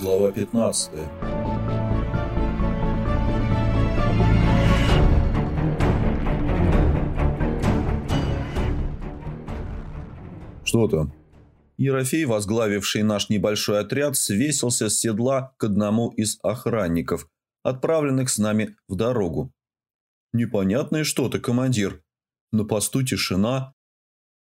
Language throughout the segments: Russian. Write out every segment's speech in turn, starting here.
Глава 15 «Что там?» Ерофей, возглавивший наш небольшой отряд, свесился с седла к одному из охранников, отправленных с нами в дорогу. «Непонятное что-то, командир. На посту тишина.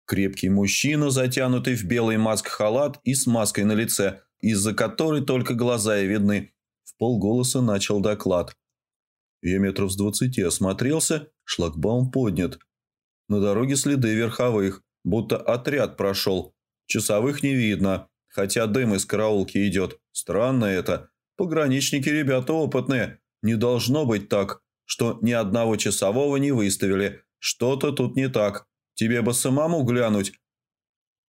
Крепкий мужчина, затянутый в белый маск-халат и с маской на лице, из-за которой только глаза и видны, в полголоса начал доклад. Я метров с двадцати осмотрелся, шлагбаум поднят. На дороге следы верховых будто отряд прошел. Часовых не видно, хотя дым из караулки идет. Странно это. Пограничники ребята опытные. Не должно быть так, что ни одного часового не выставили. Что-то тут не так. Тебе бы самому глянуть.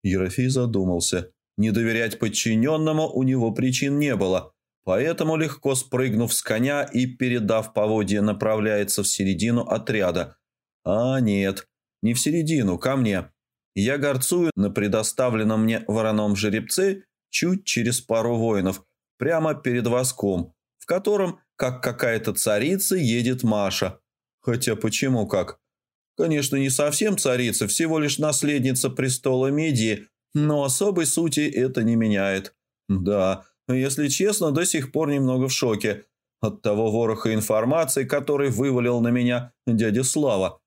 Ерофей задумался. Не доверять подчиненному у него причин не было. Поэтому, легко спрыгнув с коня и передав поводье, направляется в середину отряда. А нет, не в середину, ко мне. Я горцую на предоставленном мне вороном жеребце чуть через пару воинов, прямо перед воском, в котором, как какая-то царица, едет Маша. Хотя почему как? Конечно, не совсем царица, всего лишь наследница престола Медии, но особой сути это не меняет. Да, если честно, до сих пор немного в шоке от того вороха информации, который вывалил на меня дядя Слава.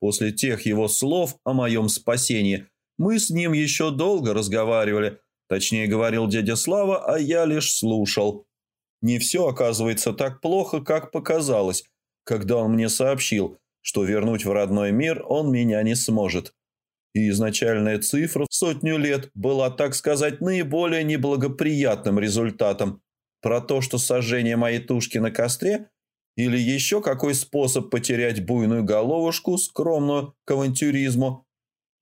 После тех его слов о моем спасении мы с ним еще долго разговаривали. Точнее, говорил дядя Слава, а я лишь слушал. Не все оказывается так плохо, как показалось, когда он мне сообщил, что вернуть в родной мир он меня не сможет. И изначальная цифра в сотню лет была, так сказать, наиболее неблагоприятным результатом. Про то, что сожжение моей тушки на костре или еще какой способ потерять буйную головушку, скромную к авантюризму,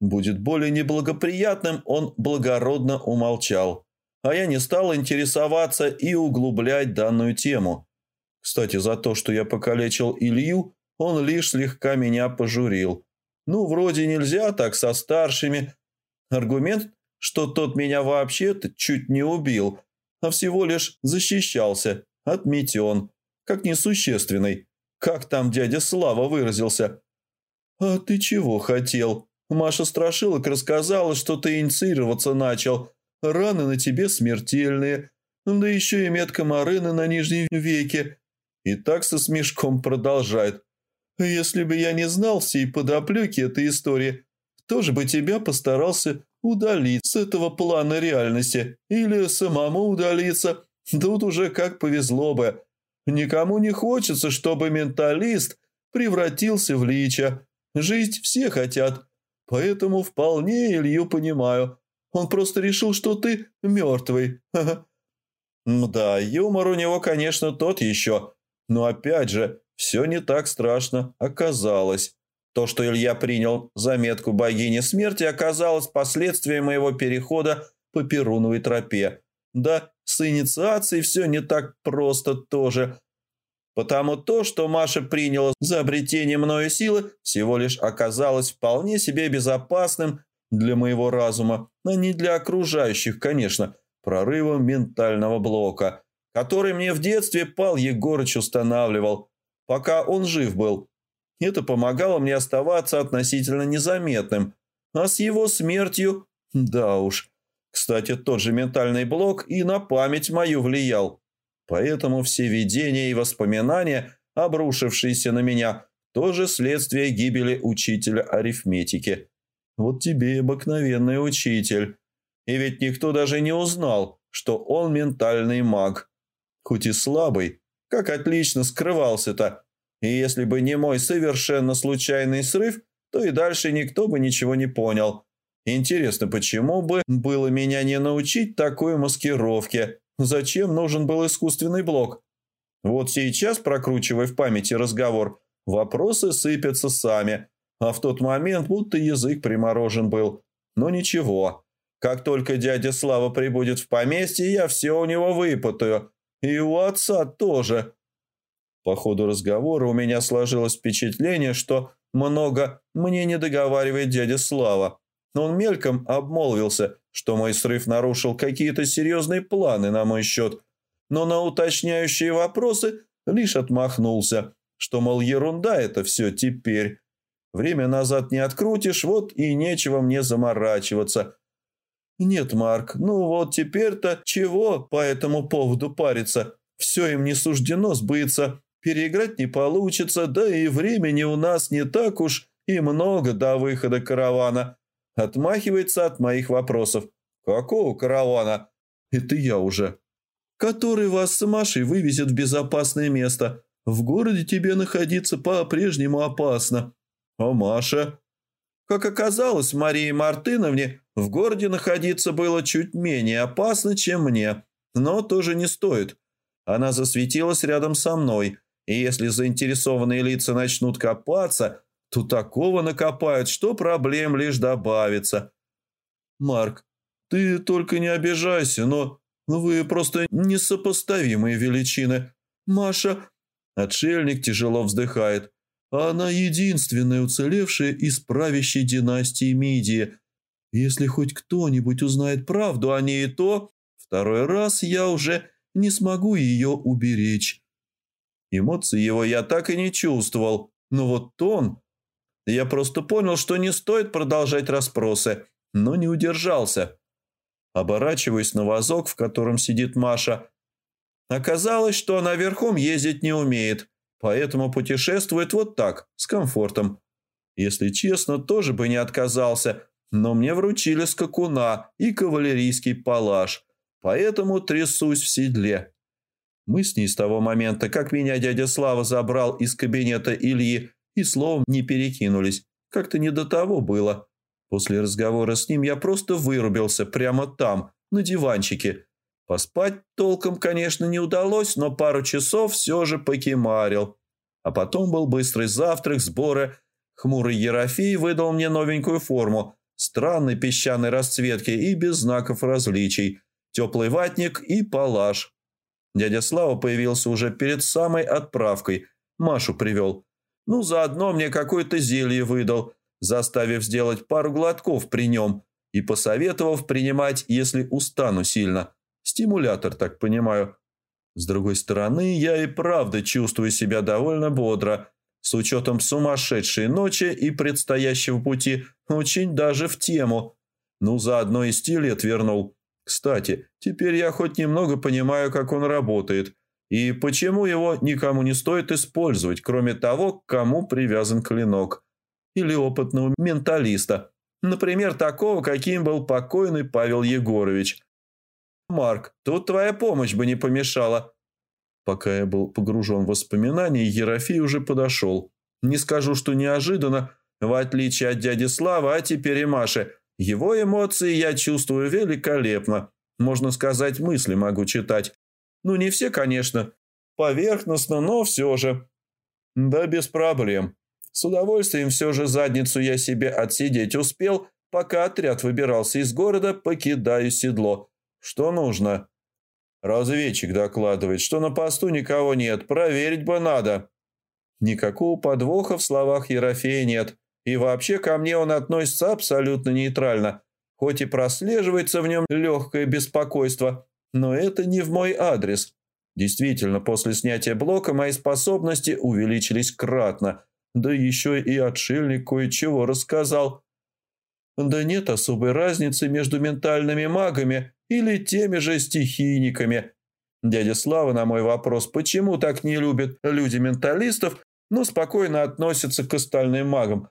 будет более неблагоприятным, он благородно умолчал. А я не стал интересоваться и углублять данную тему. Кстати, за то, что я покалечил Илью, он лишь слегка меня пожурил. Ну, вроде нельзя так со старшими. Аргумент, что тот меня вообще-то чуть не убил, а всего лишь защищался, отметен как несущественный. Как там дядя Слава выразился? «А ты чего хотел?» Маша Страшилок рассказала, что ты инициироваться начал. Раны на тебе смертельные. Да еще и метка Марины на нижнем веке. И так со смешком продолжает. Если бы я не знал всей подоплеки этой истории, тоже бы тебя постарался удалить с этого плана реальности. Или самому удалиться. Тут уже как повезло бы. Никому не хочется, чтобы менталист превратился в лича. Жить все хотят, поэтому вполне Илью понимаю. Он просто решил, что ты мертвый. Да, юмор у него, конечно, тот еще. Но опять же, все не так страшно оказалось. То, что Илья принял заметку богини смерти, оказалось последствием моего перехода по Перуновой тропе. Да, с инициацией все не так просто тоже. Потому то, что Маша приняла за обретение мною силы, всего лишь оказалось вполне себе безопасным для моего разума, а не для окружающих, конечно, прорывом ментального блока, который мне в детстве Пал Егорыч устанавливал, пока он жив был. Это помогало мне оставаться относительно незаметным, а с его смертью, да уж, кстати, тот же ментальный блок и на память мою влиял. Поэтому все видения и воспоминания, обрушившиеся на меня, тоже следствие гибели учителя арифметики. Вот тебе и обыкновенный учитель. И ведь никто даже не узнал, что он ментальный маг. Хоть и слабый, как отлично скрывался-то. И если бы не мой совершенно случайный срыв, то и дальше никто бы ничего не понял. Интересно, почему бы было меня не научить такой маскировке? Зачем нужен был искусственный блок? Вот сейчас, прокручивая в памяти разговор, вопросы сыпятся сами, а в тот момент будто язык приморожен был. Но ничего. Как только дядя Слава прибудет в поместье, я все у него выпытаю. И у отца тоже. По ходу разговора у меня сложилось впечатление, что много мне не договаривает дядя Слава. Он мельком обмолвился, что мой срыв нарушил какие-то серьезные планы на мой счет, но на уточняющие вопросы лишь отмахнулся, что, мол, ерунда это все теперь. Время назад не открутишь, вот и нечего мне заморачиваться. Нет, Марк, ну вот теперь-то чего по этому поводу париться? Все им не суждено сбыться, переиграть не получится, да и времени у нас не так уж и много до выхода каравана. Отмахивается от моих вопросов. Какого каравана? Это я уже. Который вас с Машей вывезет в безопасное место. В городе тебе находиться по-прежнему опасно. А Маша? Как оказалось, Марии Мартыновне в городе находиться было чуть менее опасно, чем мне. Но тоже не стоит. Она засветилась рядом со мной. И если заинтересованные лица начнут копаться, то такого накопают, что проблем лишь добавится. Марк, ты только не обижайся, но вы просто несопоставимые величины. Маша... Отшельник тяжело вздыхает. Она единственная уцелевшая из правящей династии Мидии. Если хоть кто-нибудь узнает правду о ней, то второй раз я уже не смогу ее уберечь. Эмоции его я так и не чувствовал, но вот тон я просто понял, что не стоит продолжать расспросы, но не удержался. Оборачиваясь на вазок, в котором сидит Маша. Оказалось, что она верхом ездить не умеет, поэтому путешествует вот так, с комфортом. Если честно, тоже бы не отказался, но мне вручили скакуна и кавалерийский палаш, поэтому трясусь в седле. Мы с ней с того момента, как меня дядя Слава забрал из кабинета Ильи, и словом не перекинулись. Как-то не до того было. После разговора с ним я просто вырубился прямо там, на диванчике. Поспать толком, конечно, не удалось, но пару часов все же покемарил. А потом был быстрый завтрак, сборы. Хмурый Ерофей выдал мне новенькую форму, странной песчаной расцветки и без знаков различий, теплый ватник и палаш. Дядя Слава появился уже перед самой отправкой. Машу привел. Ну, заодно мне какое-то зелье выдал, заставив сделать пару глотков при нем и посоветовав принимать, если устану сильно. Стимулятор, так понимаю. С другой стороны, я и правда чувствую себя довольно бодро, с учетом сумасшедшей ночи и предстоящего пути, очень даже в тему. Ну, заодно и стилет вернул. Кстати, теперь я хоть немного понимаю, как он работает – и почему его никому не стоит использовать, кроме того, к кому привязан клинок? Или опытного менталиста. Например, такого, каким был покойный Павел Егорович. «Марк, тут твоя помощь бы не помешала». Пока я был погружен в воспоминания, Ерофей уже подошел. Не скажу, что неожиданно, в отличие от дяди Славы, а теперь и Маши. Его эмоции я чувствую великолепно. Можно сказать, мысли могу читать. Ну, не все, конечно. Поверхностно, но все же. Да без проблем. С удовольствием все же задницу я себе отсидеть успел, пока отряд выбирался из города, покидаю седло. Что нужно? Разведчик докладывает, что на посту никого нет, проверить бы надо. Никакого подвоха в словах Ерофея нет. И вообще ко мне он относится абсолютно нейтрально, хоть и прослеживается в нем легкое беспокойство, но это не в мой адрес. Действительно, после снятия блока мои способности увеличились кратно. Да еще и отшельник кое-чего рассказал. Да нет особой разницы между ментальными магами или теми же стихийниками. Дядя Слава на мой вопрос, почему так не любят люди-менталистов, но спокойно относятся к остальным магам.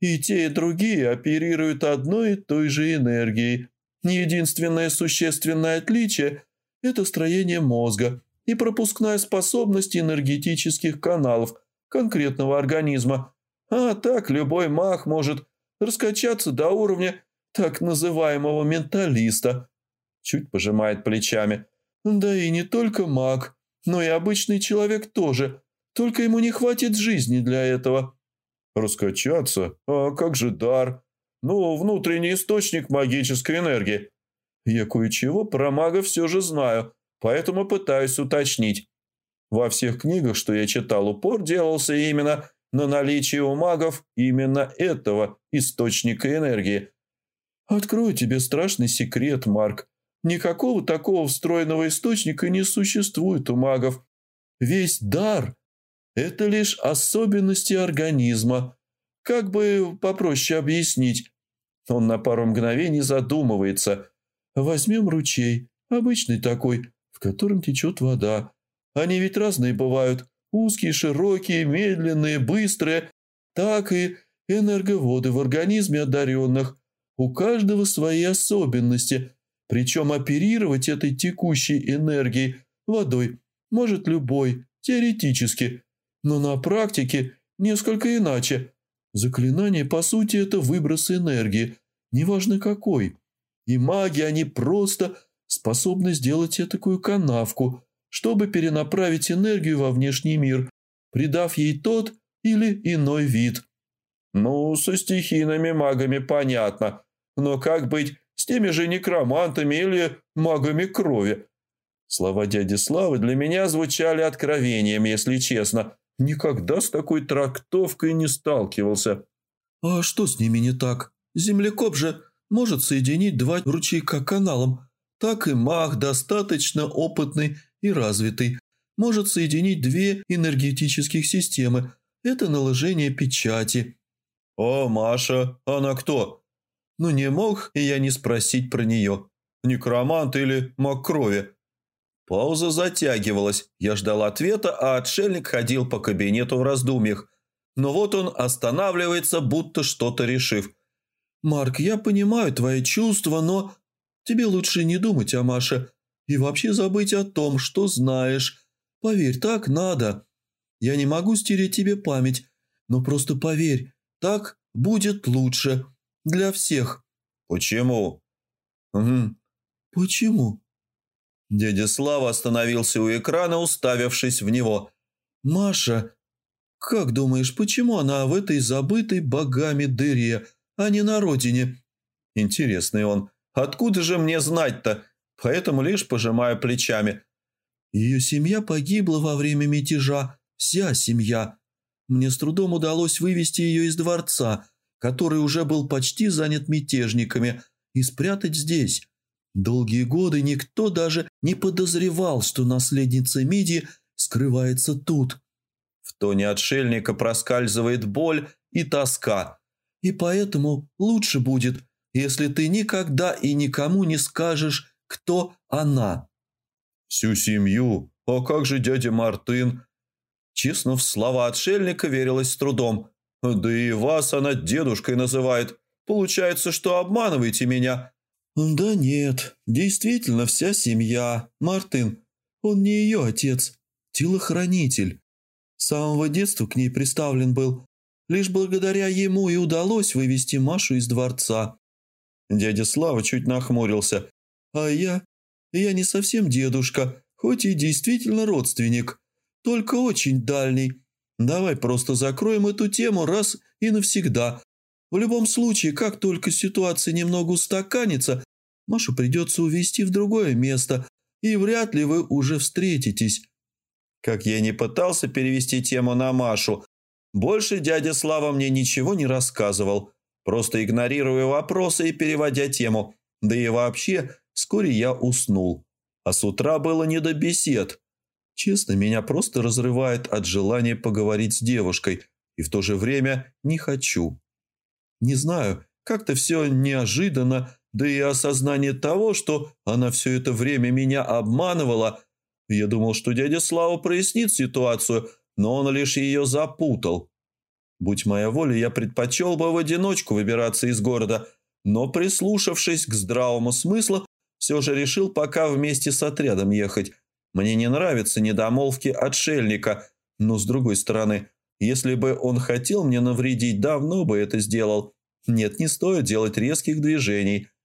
И те, и другие оперируют одной и той же энергией, Единственное существенное отличие – это строение мозга и пропускная способность энергетических каналов конкретного организма. А так любой маг может раскачаться до уровня так называемого менталиста. Чуть пожимает плечами. Да и не только маг, но и обычный человек тоже. Только ему не хватит жизни для этого. Раскачаться? А как же дар? Ну, внутренний источник магической энергии. Я кое-чего про мага все же знаю, поэтому пытаюсь уточнить. Во всех книгах, что я читал, упор делался именно на наличие у магов именно этого источника энергии. Открою тебе страшный секрет, Марк. Никакого такого встроенного источника не существует у магов. Весь дар – это лишь особенности организма. Как бы попроще объяснить? Он на пару мгновений задумывается. Возьмем ручей, обычный такой, в котором течет вода. Они ведь разные бывают. Узкие, широкие, медленные, быстрые. Так и энерговоды в организме одаренных. У каждого свои особенности. Причем оперировать этой текущей энергией, водой, может любой, теоретически. Но на практике несколько иначе. Заклинание, по сути, это выброс энергии, неважно какой. И маги, они просто способны сделать такую канавку, чтобы перенаправить энергию во внешний мир, придав ей тот или иной вид. Ну, со стихийными магами понятно. Но как быть с теми же некромантами или магами крови? Слова дяди Славы для меня звучали откровением, если честно. Никогда с такой трактовкой не сталкивался. А что с ними не так? Землекоп же может соединить два ручейка каналом. Так и маг, достаточно опытный и развитый, может соединить две энергетических системы. Это наложение печати. «О, Маша, она кто?» Ну не мог и я не спросить про нее. Некромант или маг крови? Пауза затягивалась. Я ждал ответа, а отшельник ходил по кабинету в раздумьях. Но вот он останавливается, будто что-то решив. «Марк, я понимаю твои чувства, но тебе лучше не думать о Маше и вообще забыть о том, что знаешь. Поверь, так надо. Я не могу стереть тебе память, но просто поверь, так будет лучше для всех». «Почему?» «Угу. Почему?» Дядя Слава остановился у экрана, уставившись в него. «Маша, как думаешь, почему она в этой забытой богами дыре, а не на родине?» «Интересный он. Откуда же мне знать-то? Поэтому лишь пожимаю плечами». «Ее семья погибла во время мятежа. Вся семья. Мне с трудом удалось вывести ее из дворца, который уже был почти занят мятежниками, и спрятать здесь». Долгие годы никто даже не подозревал, что наследница Миди скрывается тут. В тоне отшельника проскальзывает боль и тоска. И поэтому лучше будет, если ты никогда и никому не скажешь, кто она. Всю семью? А как же дядя Мартын? Честно, в слова отшельника верилось с трудом. Да и вас она дедушкой называет. Получается, что обманываете меня. «Да нет, действительно вся семья. Мартин, он не ее отец, телохранитель. С самого детства к ней приставлен был. Лишь благодаря ему и удалось вывести Машу из дворца». Дядя Слава чуть нахмурился. «А я? Я не совсем дедушка, хоть и действительно родственник, только очень дальний. Давай просто закроем эту тему раз и навсегда. В любом случае, как только ситуация немного устаканится, Машу придется увезти в другое место, и вряд ли вы уже встретитесь». Как я не пытался перевести тему на Машу, больше дядя Слава мне ничего не рассказывал, просто игнорируя вопросы и переводя тему. Да и вообще, вскоре я уснул. А с утра было не до бесед. Честно, меня просто разрывает от желания поговорить с девушкой, и в то же время не хочу. Не знаю, как-то все неожиданно, да и осознание того, что она все это время меня обманывала. Я думал, что дядя Слава прояснит ситуацию, но он лишь ее запутал. Будь моя воля, я предпочел бы в одиночку выбираться из города, но, прислушавшись к здравому смыслу, все же решил пока вместе с отрядом ехать. Мне не нравятся недомолвки отшельника, но, с другой стороны, если бы он хотел мне навредить, давно бы это сделал. Нет, не стоит делать резких движений –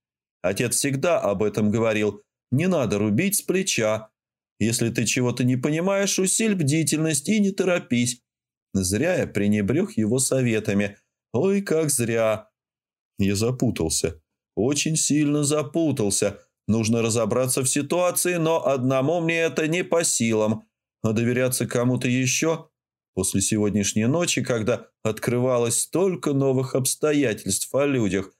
Отец всегда об этом говорил. Не надо рубить с плеча. Если ты чего-то не понимаешь, усиль бдительность и не торопись. Зря я пренебрег его советами. Ой, как зря. Я запутался. Очень сильно запутался. Нужно разобраться в ситуации, но одному мне это не по силам. А доверяться кому-то еще? После сегодняшней ночи, когда открывалось столько новых обстоятельств о людях,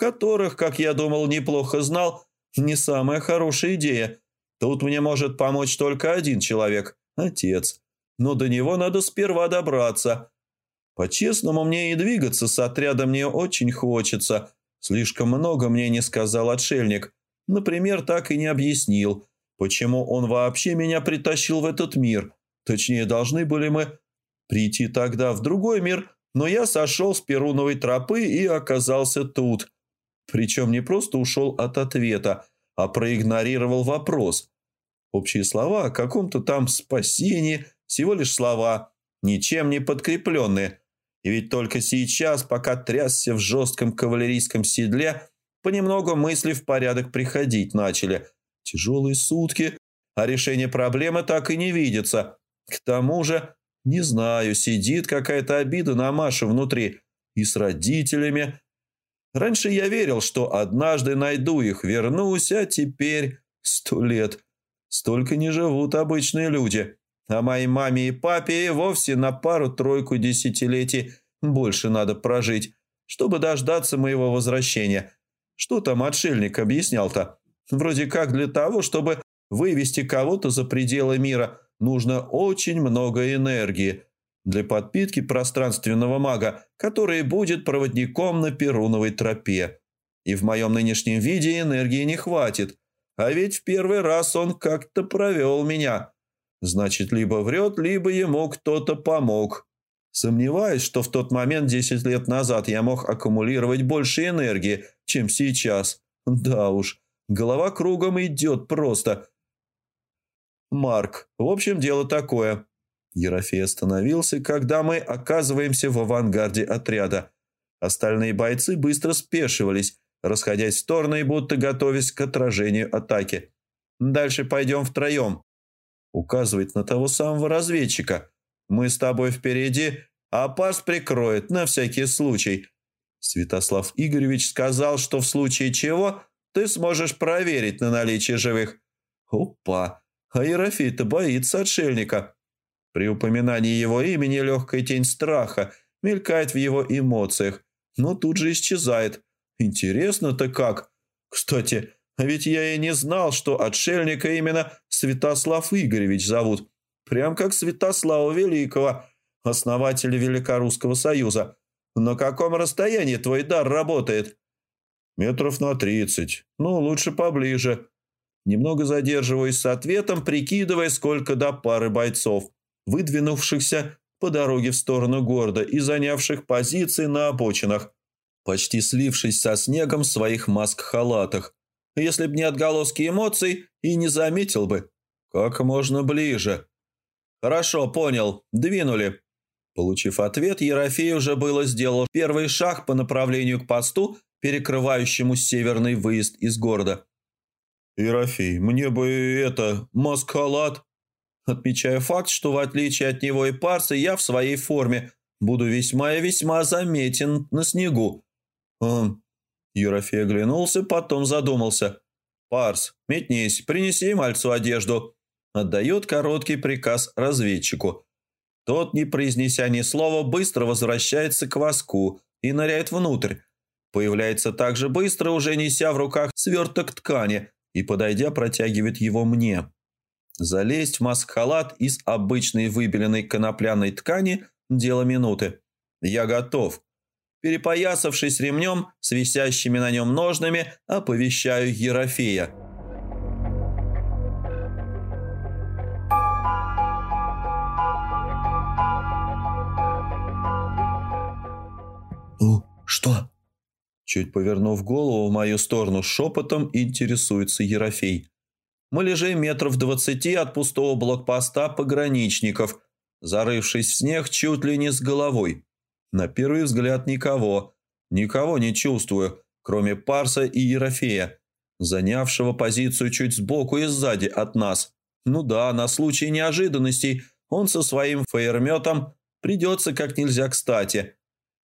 которых, как я думал, неплохо знал, не самая хорошая идея. Тут мне может помочь только один человек – отец. Но до него надо сперва добраться. По-честному, мне и двигаться с отрядом не очень хочется. Слишком много мне не сказал отшельник. Например, так и не объяснил, почему он вообще меня притащил в этот мир. Точнее, должны были мы прийти тогда в другой мир, но я сошел с Перуновой тропы и оказался тут. Причем не просто ушел от ответа, а проигнорировал вопрос. Общие слова о каком-то там спасении, всего лишь слова, ничем не подкрепленные. И ведь только сейчас, пока трясся в жестком кавалерийском седле, понемногу мысли в порядок приходить начали. Тяжелые сутки, а решение проблемы так и не видится. К тому же, не знаю, сидит какая-то обида на Маше внутри. И с родителями. Раньше я верил, что однажды найду их, вернусь, а теперь сто лет. Столько не живут обычные люди. А моей маме и папе и вовсе на пару-тройку десятилетий больше надо прожить, чтобы дождаться моего возвращения. Что там отшельник объяснял-то? Вроде как для того, чтобы вывести кого-то за пределы мира, нужно очень много энергии для подпитки пространственного мага, который будет проводником на Перуновой тропе. И в моем нынешнем виде энергии не хватит. А ведь в первый раз он как-то провел меня. Значит, либо врет, либо ему кто-то помог. Сомневаюсь, что в тот момент 10 лет назад я мог аккумулировать больше энергии, чем сейчас. Да уж, голова кругом идет просто. Марк, в общем, дело такое. Ерофей остановился, когда мы оказываемся в авангарде отряда. Остальные бойцы быстро спешивались, расходясь в стороны и будто готовясь к отражению атаки. «Дальше пойдем втроем», указывает на того самого разведчика. «Мы с тобой впереди, а пас прикроет на всякий случай». Святослав Игоревич сказал, что в случае чего ты сможешь проверить на наличие живых. Опа! А Ерофей-то боится отшельника. При упоминании его имени легкая тень страха мелькает в его эмоциях, но тут же исчезает. Интересно-то как? Кстати, а ведь я и не знал, что отшельника именно Святослав Игоревич зовут. Прям как Святослава Великого, основателя Великорусского Союза. На каком расстоянии твой дар работает? Метров на тридцать. Ну, лучше поближе. Немного задерживаюсь с ответом, прикидывая, сколько до пары бойцов, выдвинувшихся по дороге в сторону города и занявших позиции на обочинах, почти слившись со снегом в своих маск-халатах если б не отголоски эмоций, и не заметил бы. Как можно ближе. Хорошо, понял. Двинули. Получив ответ, Ерофей уже было сделал первый шаг по направлению к посту, перекрывающему северный выезд из города. «Ерофей, мне бы это, маскалат!» Отмечая факт, что в отличие от него и Парса, я в своей форме буду весьма и весьма заметен на снегу. «Эм, Ерофей оглянулся, потом задумался. «Парс, метнись, принеси мальцу одежду». Отдает короткий приказ разведчику. Тот, не произнеся ни слова, быстро возвращается к воску и ныряет внутрь. Появляется так же быстро, уже неся в руках сверток ткани и, подойдя, протягивает его мне. Залезть в маск-халат из обычной выбеленной конопляной ткани – дело минуты. Я готов. Перепоясавшись ремнем с висящими на нем ножнами, оповещаю Ерофея. «Ну, что?» Чуть повернув голову в мою сторону шепотом, интересуется Ерофей. Мы лежим метров двадцати от пустого блокпоста пограничников, зарывшись в снег чуть ли не с головой. На первый взгляд никого. Никого не чувствую, кроме Парса и Ерофея, занявшего позицию чуть сбоку и сзади от нас. Ну да, на случай неожиданностей он со своим фейерметом придется как нельзя кстати.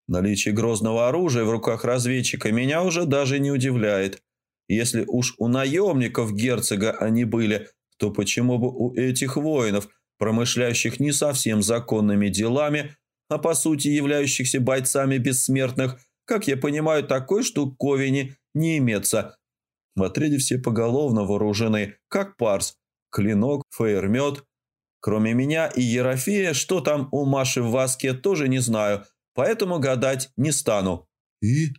Наличие грозного оружия в руках разведчика меня уже даже не удивляет. Если уж у наемников герцога они были, то почему бы у этих воинов промышляющих не совсем законными делами, а по сути являющихся бойцами бессмертных, как я понимаю, такой штуковине не имеется. В отряде все поголовно вооружены, как парс, клинок, фейермет. Кроме меня и Ерофея, что там у Маши в Васке, тоже не знаю, поэтому гадать не стану. И?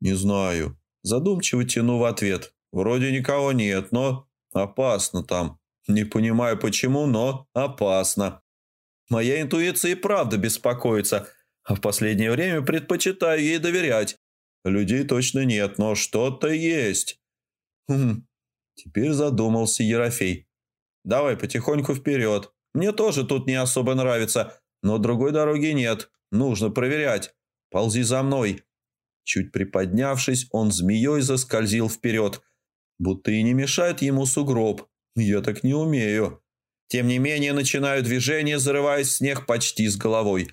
Не знаю. Задумчиво тяну в ответ. Вроде никого нет, но опасно там. Не понимаю почему, но опасно. Моя интуиция и правда беспокоится, а в последнее время предпочитаю ей доверять. Людей точно нет, но что-то есть. Хм. Теперь задумался Ерофей. Давай потихоньку вперед. Мне тоже тут не особо нравится, но другой дороги нет. Нужно проверять. Ползи за мной. Чуть приподнявшись, он змеей заскользил вперед, будто и не мешает ему сугроб. Я так не умею. Тем не менее, начинаю движение, зарываясь в снег почти с головой.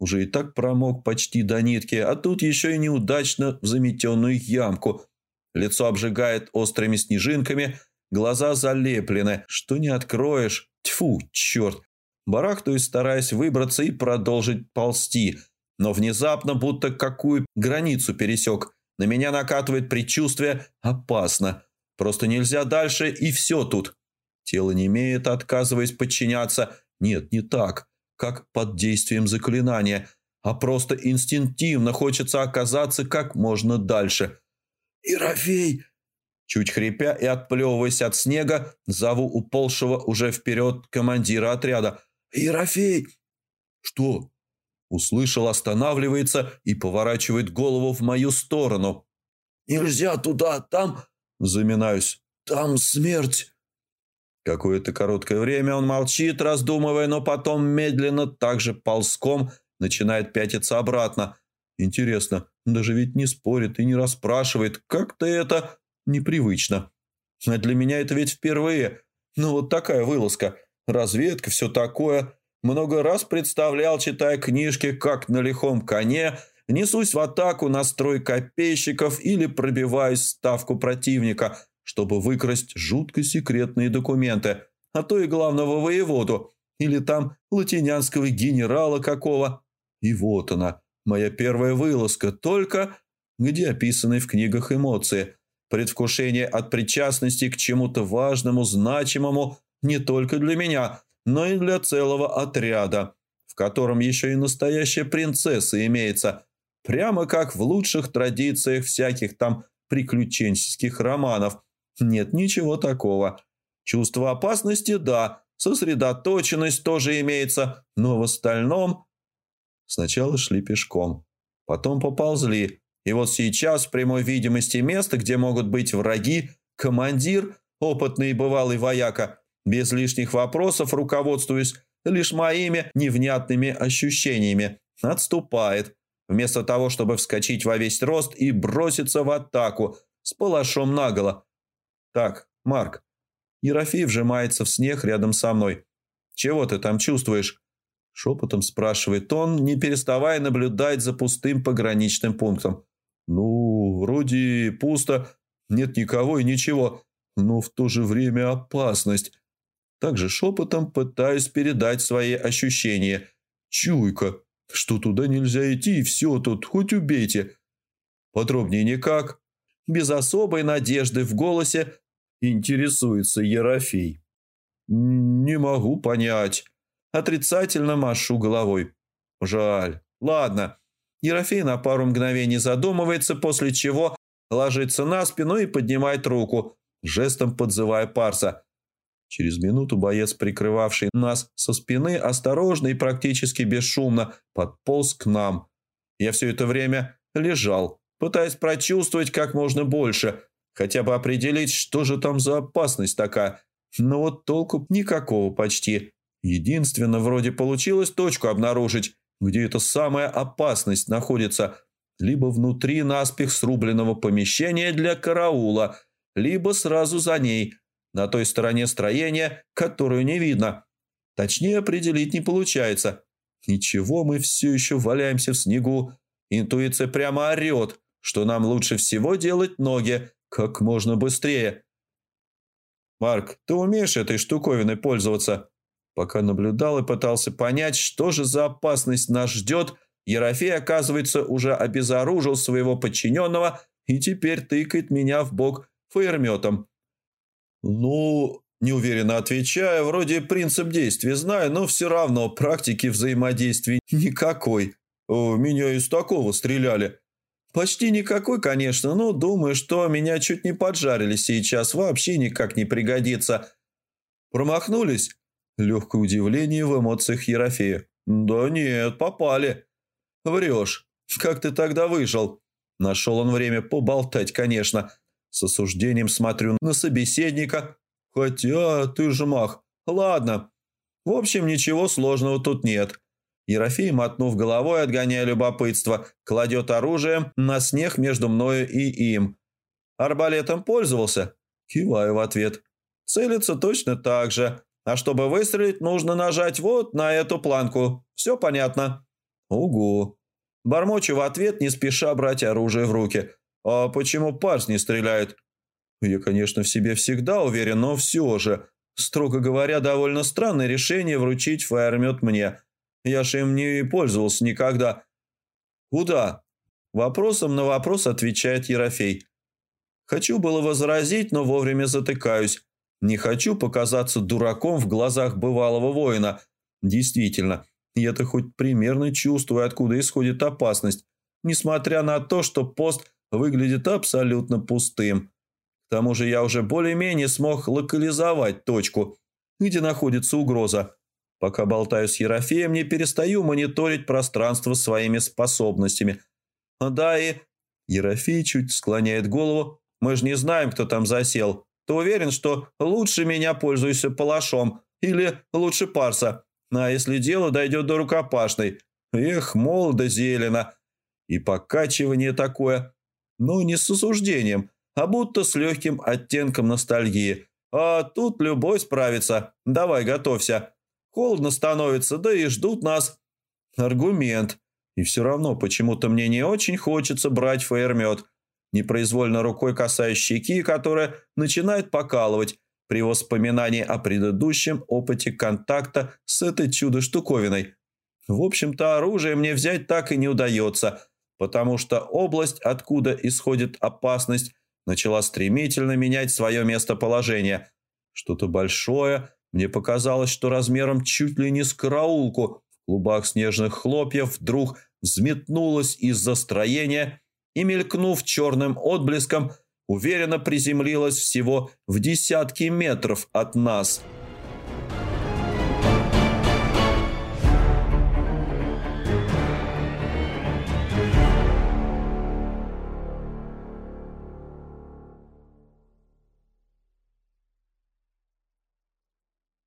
Уже и так промок почти до нитки, а тут еще и неудачно в заметенную ямку. Лицо обжигает острыми снежинками, глаза залеплены, что не откроешь. Тьфу, черт. Барахтаюсь, стараясь выбраться и продолжить ползти. Но внезапно, будто какую границу пересек, на меня накатывает предчувствие «опасно». Просто нельзя дальше, и все тут. Тело не имеет, отказываясь подчиняться. Нет, не так, как под действием заклинания, а просто инстинктивно хочется оказаться как можно дальше. «Ирофей!» Чуть хрипя и отплевываясь от снега, зову уползшего уже вперед командира отряда. «Ерофей!» «Что?» Услышал, останавливается и поворачивает голову в мою сторону. «Нельзя туда, там Заминаюсь. «Там смерть!» Какое-то короткое время он молчит, раздумывая, но потом медленно, также ползком, начинает пятиться обратно. Интересно, даже ведь не спорит и не расспрашивает. Как-то это непривычно. А для меня это ведь впервые. Ну, вот такая вылазка. Разведка, все такое. Много раз представлял, читая книжки, как на лихом коне – Несусь в атаку на строй копейщиков или пробиваюсь ставку противника, чтобы выкрасть жутко секретные документы, а то и главного воеводу, или там латинянского генерала какого. И вот она, моя первая вылазка, только где описаны в книгах эмоции, предвкушение от причастности к чему-то важному, значимому не только для меня, но и для целого отряда, в котором еще и настоящая принцесса имеется – Прямо как в лучших традициях всяких там приключенческих романов. Нет ничего такого. Чувство опасности – да, сосредоточенность тоже имеется, но в остальном... Сначала шли пешком, потом поползли, и вот сейчас в прямой видимости места, где могут быть враги, командир, опытный и бывалый вояка, без лишних вопросов руководствуясь лишь моими невнятными ощущениями, отступает, вместо того, чтобы вскочить во весь рост и броситься в атаку с палашом наголо. Так, Марк. Ерофей вжимается в снег рядом со мной. «Чего ты там чувствуешь?» Шепотом спрашивает он, не переставая наблюдать за пустым пограничным пунктом. «Ну, вроде пусто, нет никого и ничего, но в то же время опасность». Также шепотом пытаюсь передать свои ощущения. «Чуйка, что туда нельзя идти, и все тут, хоть убейте. Подробнее никак. Без особой надежды в голосе интересуется Ерофей. Не могу понять. Отрицательно машу головой. Жаль. Ладно. Ерофей на пару мгновений задумывается, после чего ложится на спину и поднимает руку, жестом подзывая Парса. Через минуту боец, прикрывавший нас со спины, осторожно и практически бесшумно подполз к нам. Я все это время лежал, пытаясь прочувствовать как можно больше, хотя бы определить, что же там за опасность такая. Но вот толку никакого почти. Единственно, вроде получилось точку обнаружить, где эта самая опасность находится, либо внутри наспех срубленного помещения для караула, либо сразу за ней – на той стороне строения, которую не видно. Точнее определить не получается. Ничего, мы все еще валяемся в снегу. Интуиция прямо орет, что нам лучше всего делать ноги как можно быстрее. «Марк, ты умеешь этой штуковиной пользоваться?» Пока наблюдал и пытался понять, что же за опасность нас ждет, Ерофей, оказывается, уже обезоружил своего подчиненного и теперь тыкает меня в бок фаерметом. «Ну, неуверенно отвечаю, вроде принцип действия знаю, но все равно практики взаимодействия никакой. Меня из такого стреляли. Почти никакой, конечно, но думаю, что меня чуть не поджарили сейчас, вообще никак не пригодится. Промахнулись?» Легкое удивление в эмоциях Ерофея. «Да нет, попали». «Врешь. Как ты тогда выжил?» Нашел он время поболтать, конечно. С осуждением смотрю на собеседника. Хотя ты же мах. Ладно. В общем, ничего сложного тут нет. Ерофей, мотнув головой, отгоняя любопытство, кладет оружие на снег между мною и им. Арбалетом пользовался? Киваю в ответ. Целится точно так же. А чтобы выстрелить, нужно нажать вот на эту планку. Все понятно? Угу. Бормочу в ответ, не спеша брать оружие в руки. «А почему Парс не стреляет?» «Я, конечно, в себе всегда уверен, но все же. Строго говоря, довольно странное решение вручить фаермет мне. Я же им не пользовался никогда». «Куда?» Вопросом на вопрос отвечает Ерофей. Хочу было возразить, но вовремя затыкаюсь. Не хочу показаться дураком в глазах бывалого воина. Действительно, я-то хоть примерно чувствую, откуда исходит опасность, несмотря на то, что пост выглядит абсолютно пустым. К тому же я уже более-менее смог локализовать точку, где находится угроза. Пока болтаю с Ерофеем, не перестаю мониторить пространство своими способностями. Да и... Ерофей чуть склоняет голову. Мы же не знаем, кто там засел. Ты уверен, что лучше меня пользуйся палашом? Или лучше парса? А если дело дойдет до рукопашной? Эх, молодо зелено. И покачивание такое. Ну, не с осуждением, а будто с легким оттенком ностальгии. А тут любой справится. Давай, готовься. Холодно становится, да и ждут нас. Аргумент. И все равно почему-то мне не очень хочется брать фаермет. Непроизвольно рукой касаясь щеки, которая начинает покалывать, при воспоминании о предыдущем опыте контакта с этой чудо-штуковиной. В общем-то, оружие мне взять так и не удается, потому что область, откуда исходит опасность, начала стремительно менять свое местоположение. Что-то большое, мне показалось, что размером чуть ли не с караулку, в клубах снежных хлопьев вдруг взметнулось из-за строения и, мелькнув черным отблеском, уверенно приземлилась всего в десятки метров от нас –